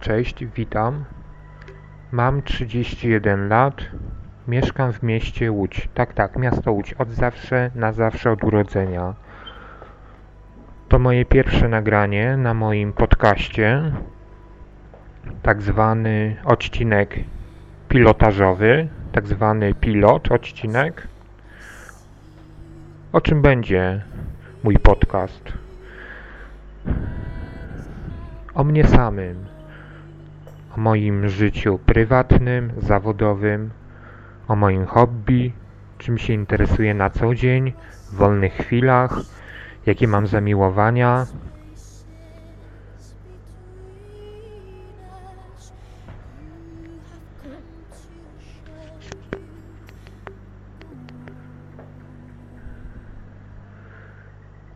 Cześć, witam. Mam 31 lat. Mieszkam w mieście Łódź. Tak, tak, miasto Łódź. Od zawsze, na zawsze, od urodzenia. To moje pierwsze nagranie na moim podcaście. Tak zwany odcinek pilotażowy. Tak zwany pilot odcinek. O czym będzie mój podcast? O mnie samym moim życiu prywatnym, zawodowym, o moim hobby, czym się interesuję na co dzień, w wolnych chwilach, jakie mam zamiłowania.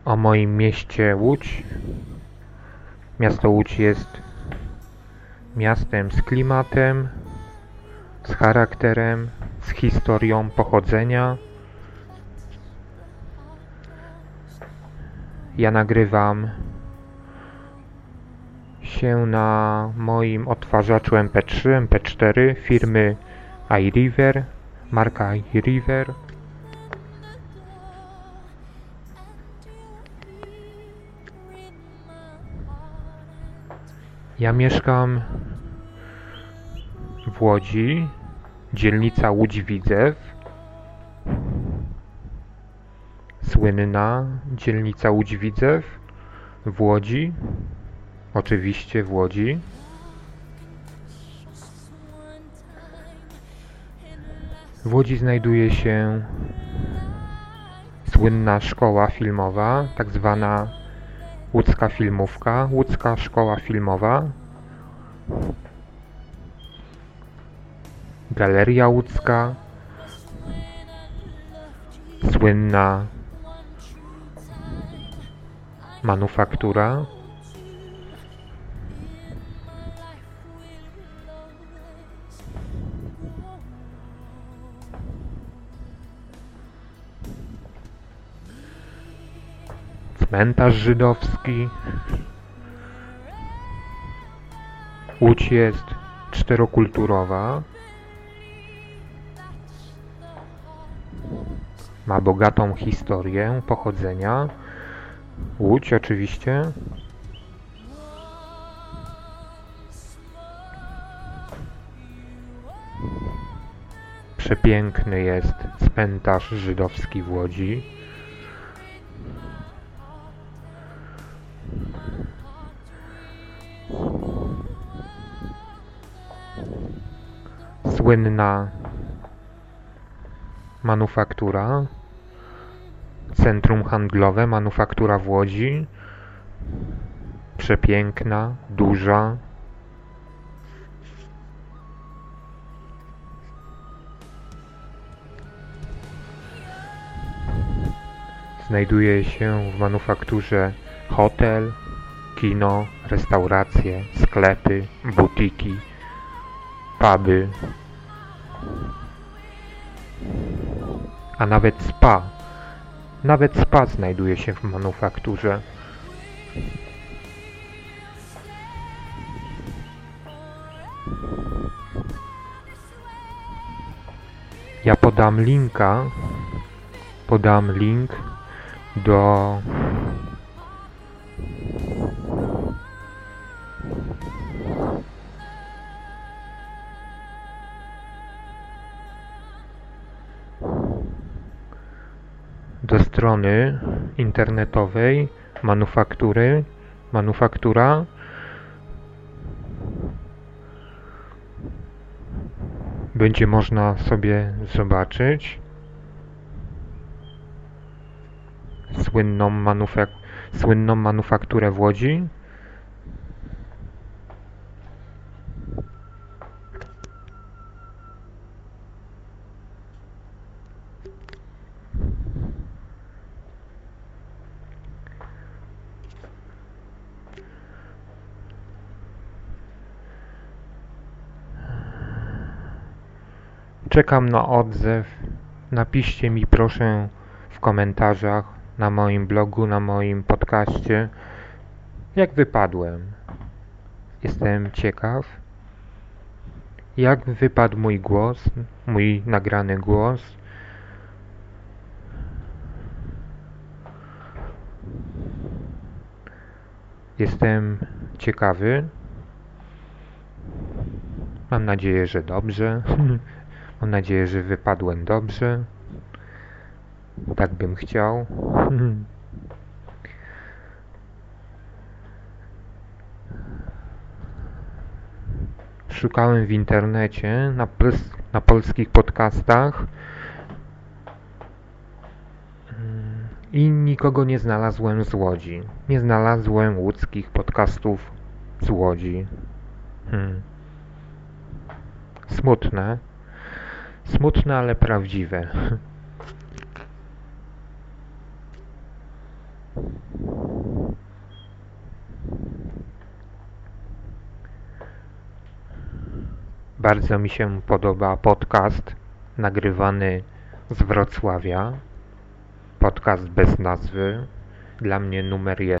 O moim mieście Łódź. Miasto Łódź jest miastem z klimatem, z charakterem, z historią pochodzenia. Ja nagrywam się na moim odtwarzaczu MP3, MP4 firmy iRiver, marka iRiver. Ja mieszkam w Łodzi, dzielnica Łódź-Widzew. Słynna dzielnica Łódź-Widzew w Łodzi. Oczywiście w Łodzi. W Łodzi znajduje się słynna szkoła filmowa, tak zwana Łódzka Filmówka, Łódzka Szkoła Filmowa, Galeria Łódzka, słynna manufaktura, cmentarz żydowski. Łódź jest czterokulturowa. Ma bogatą historię pochodzenia. Łódź oczywiście. Przepiękny jest cmentarz żydowski w Łodzi. Słynna manufaktura, centrum handlowe, manufaktura w Łodzi. Przepiękna, duża. Znajduje się w manufakturze hotel, kino, restauracje, sklepy, butiki, puby, a nawet spa. Nawet spa znajduje się w manufakturze. Ja podam linka, podam link do do strony internetowej manufaktury, manufaktura. Będzie można sobie zobaczyć słynną, manufak słynną manufakturę w Łodzi Czekam na odzew. Napiszcie mi proszę w komentarzach na moim blogu, na moim podcaście, jak wypadłem. Jestem ciekaw, jak wypadł mój głos, mój nagrany głos. Jestem ciekawy. Mam nadzieję, że dobrze. Mam nadzieję, że wypadłem dobrze. Tak bym chciał. Szukałem w internecie na, na polskich podcastach i nikogo nie znalazłem z Łodzi. Nie znalazłem łódzkich podcastów z Łodzi. Hmm. Smutne. Smutne, ale prawdziwe. Bardzo mi się podoba podcast nagrywany z Wrocławia. Podcast bez nazwy. Dla mnie numer jeden.